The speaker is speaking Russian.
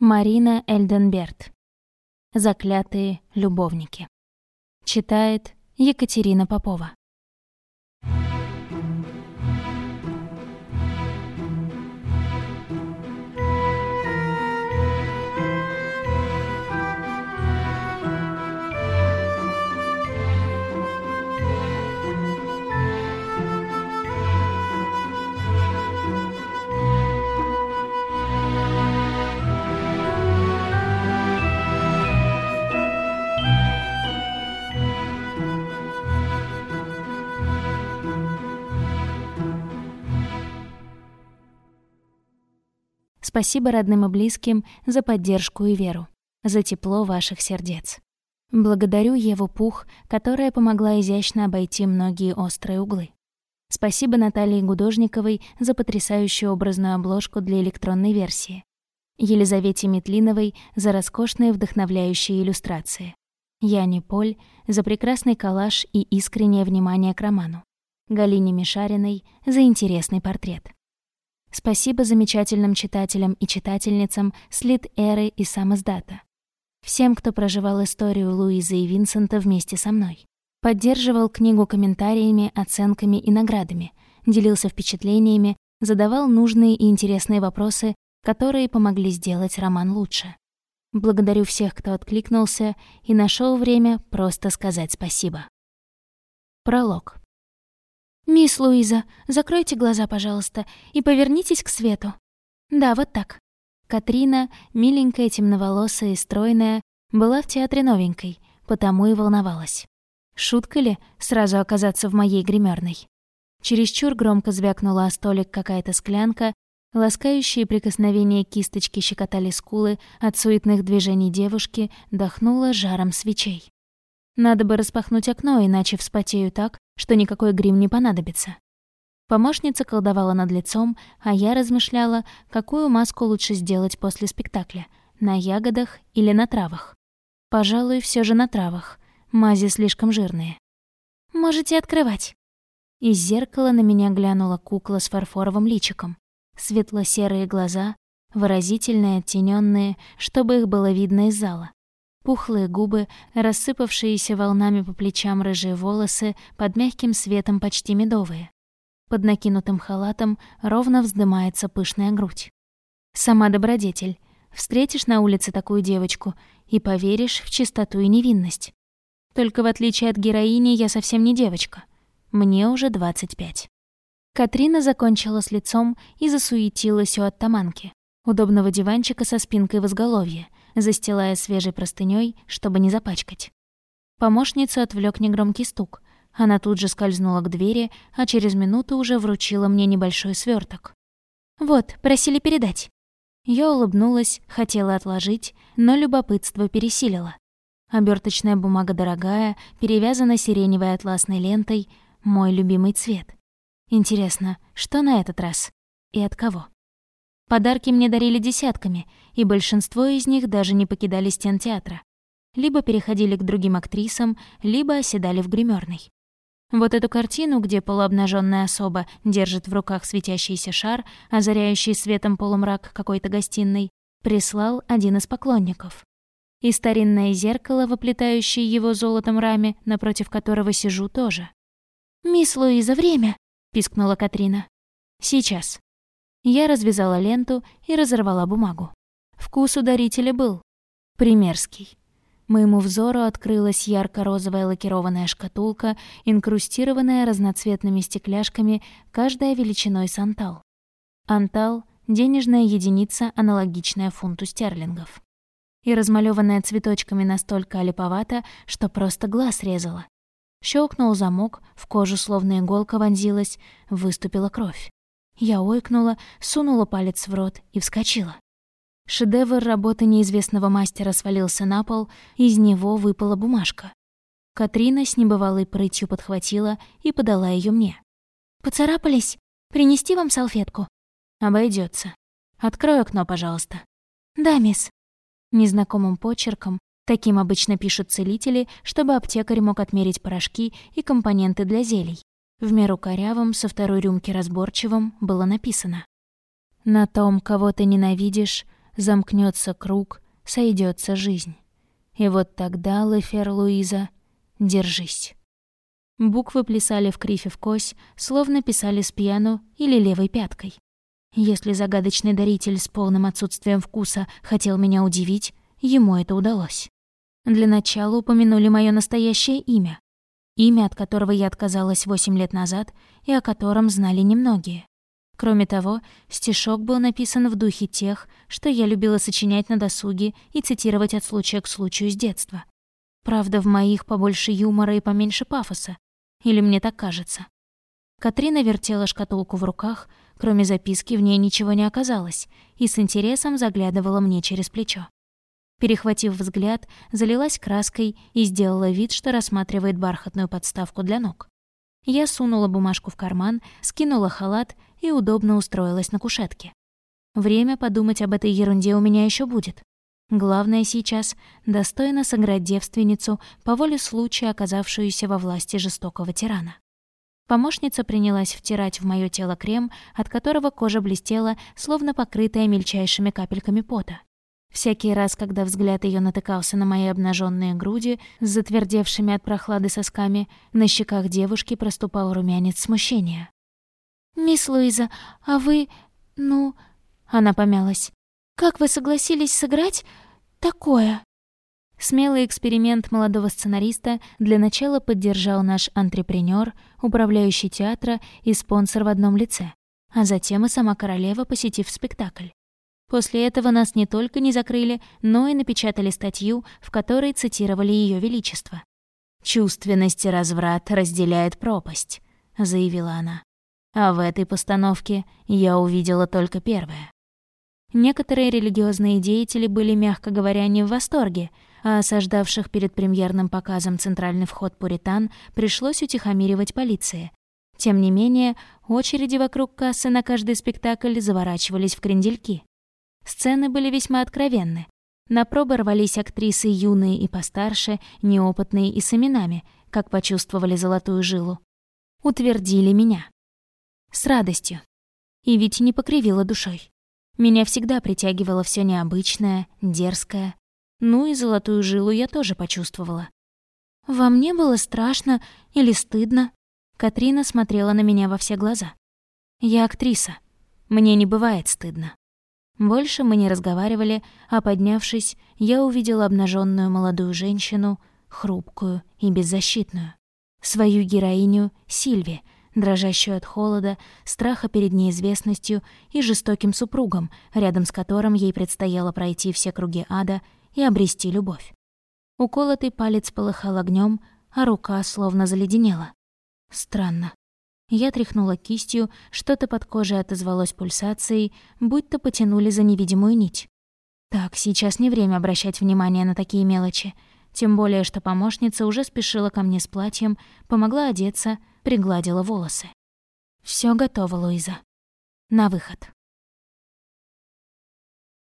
Марина Эльденберт. Заклятые любовники. Читает Екатерина Попова. Спасибо родным и близким за поддержку и веру, за тепло ваших сердец. Благодарю Еву Пух, которая помогла изящно обойти многие острые углы. Спасибо Наталье Гудожниковой за потрясающую образную обложку для электронной версии. Елизавете Метлиновой за роскошные вдохновляющие иллюстрации. Яне Поль за прекрасный коллаж и искреннее внимание к роману. Галине Мишариной за интересный портрет. Спасибо замечательным читателям и читательницам Слит Эры и Самоздата. Всем, кто проживал историю Луизы и Винсента вместе со мной. Поддерживал книгу комментариями, оценками и наградами, делился впечатлениями, задавал нужные и интересные вопросы, которые помогли сделать роман лучше. Благодарю всех, кто откликнулся и нашел время просто сказать спасибо. Пролог. «Мисс Луиза, закройте глаза, пожалуйста, и повернитесь к свету». «Да, вот так». Катрина, миленькая, темноволосая и стройная, была в театре новенькой, потому и волновалась. Шутка ли сразу оказаться в моей гримерной? Чересчур громко звякнула о столик какая-то склянка, ласкающие прикосновения кисточки щекотали скулы, от суетных движений девушки дохнуло жаром свечей. Надо бы распахнуть окно, иначе вспотею так, что никакой грим не понадобится. Помощница колдовала над лицом, а я размышляла, какую маску лучше сделать после спектакля — на ягодах или на травах. Пожалуй, все же на травах. Мази слишком жирные. «Можете открывать». Из зеркала на меня глянула кукла с фарфоровым личиком. Светло-серые глаза, выразительные, оттененные, чтобы их было видно из зала. Пухлые губы, рассыпавшиеся волнами по плечам рыжие волосы, под мягким светом почти медовые. Под накинутым халатом ровно вздымается пышная грудь. Сама добродетель. Встретишь на улице такую девочку и поверишь в чистоту и невинность. Только в отличие от героини я совсем не девочка. Мне уже 25. Катрина закончила с лицом и засуетилась у оттаманки, удобного диванчика со спинкой в изголовье, застилая свежей простынёй, чтобы не запачкать. Помощницу отвлек негромкий стук. Она тут же скользнула к двери, а через минуту уже вручила мне небольшой сверток. «Вот, просили передать». Я улыбнулась, хотела отложить, но любопытство пересилило. Оберточная бумага дорогая, перевязана сиреневой атласной лентой, мой любимый цвет. Интересно, что на этот раз? И от кого? Подарки мне дарили десятками, и большинство из них даже не покидали стен театра. Либо переходили к другим актрисам, либо оседали в гримерной. Вот эту картину, где полуобнаженная особа держит в руках светящийся шар, озаряющий светом полумрак какой-то гостиной, прислал один из поклонников. И старинное зеркало, воплетающее его золотом раме, напротив которого сижу, тоже. «Мисс Луиза, время!» — пискнула Катрина. «Сейчас». Я развязала ленту и разорвала бумагу. Вкус у дарителя был. Примерский. Моему взору открылась ярко-розовая лакированная шкатулка, инкрустированная разноцветными стекляшками, каждая величиной с антал. Антал — денежная единица, аналогичная фунту стерлингов. И размалёванная цветочками настолько олиповато, что просто глаз резала. Щелкнул замок, в кожу словно иголка вонзилась, выступила кровь. Я ойкнула, сунула палец в рот и вскочила. Шедевр работы неизвестного мастера свалился на пол, из него выпала бумажка. Катрина с небывалой прытью подхватила и подала ее мне. «Поцарапались? Принести вам салфетку?» Обойдется. Открой окно, пожалуйста». «Да, мисс». Незнакомым почерком, таким обычно пишут целители, чтобы аптекарь мог отмерить порошки и компоненты для зелий. В меру корявым, со второй рюмки разборчивым, было написано. «На том, кого ты ненавидишь, замкнется круг, сойдется жизнь. И вот тогда, Лефер Луиза, держись. Буквы плясали в крифе в кось, словно писали с пьяну или левой пяткой. Если загадочный даритель с полным отсутствием вкуса хотел меня удивить, ему это удалось. Для начала упомянули мое настоящее имя. Имя, от которого я отказалась восемь лет назад и о котором знали немногие. Кроме того, стишок был написан в духе тех, что я любила сочинять на досуге и цитировать от случая к случаю с детства. Правда, в моих побольше юмора и поменьше пафоса. Или мне так кажется. Катрина вертела шкатулку в руках, кроме записки в ней ничего не оказалось, и с интересом заглядывала мне через плечо. Перехватив взгляд, залилась краской и сделала вид, что рассматривает бархатную подставку для ног. Я сунула бумажку в карман, скинула халат и удобно устроилась на кушетке. Время подумать об этой ерунде у меня еще будет. Главное сейчас — достойно сыграть девственницу, по воле случая оказавшуюся во власти жестокого тирана. Помощница принялась втирать в моё тело крем, от которого кожа блестела, словно покрытая мельчайшими капельками пота. Всякий раз, когда взгляд ее натыкался на мои обнаженные груди с затвердевшими от прохлады сосками, на щеках девушки проступал румянец смущения. «Мисс Луиза, а вы... ну...» Она помялась. «Как вы согласились сыграть такое?» Смелый эксперимент молодого сценариста для начала поддержал наш антрепренер, управляющий театра и спонсор в одном лице, а затем и сама королева, посетив спектакль. После этого нас не только не закрыли, но и напечатали статью, в которой цитировали Ее Величество. «Чувственность и разврат разделяет пропасть», — заявила она. А в этой постановке я увидела только первое. Некоторые религиозные деятели были, мягко говоря, не в восторге, а осаждавших перед премьерным показом центральный вход пуритан пришлось утихомиривать полиции. Тем не менее, очереди вокруг кассы на каждый спектакль заворачивались в крендельки. Сцены были весьма откровенны. На пробы рвались актрисы юные и постарше, неопытные и с именами, как почувствовали золотую жилу. Утвердили меня. С радостью. И ведь не покривила душой. Меня всегда притягивало все необычное, дерзкое. Ну и золотую жилу я тоже почувствовала. «Вам не было страшно или стыдно?» Катрина смотрела на меня во все глаза. «Я актриса. Мне не бывает стыдно». Больше мы не разговаривали, а поднявшись, я увидела обнаженную молодую женщину, хрупкую и беззащитную. Свою героиню Сильви, дрожащую от холода, страха перед неизвестностью и жестоким супругом, рядом с которым ей предстояло пройти все круги ада и обрести любовь. Уколотый палец полыхал огнем, а рука словно заледенела. Странно. Я тряхнула кистью, что-то под кожей отозвалось пульсацией, будто потянули за невидимую нить. Так, сейчас не время обращать внимание на такие мелочи. Тем более, что помощница уже спешила ко мне с платьем, помогла одеться, пригладила волосы. Все готово, Луиза. На выход.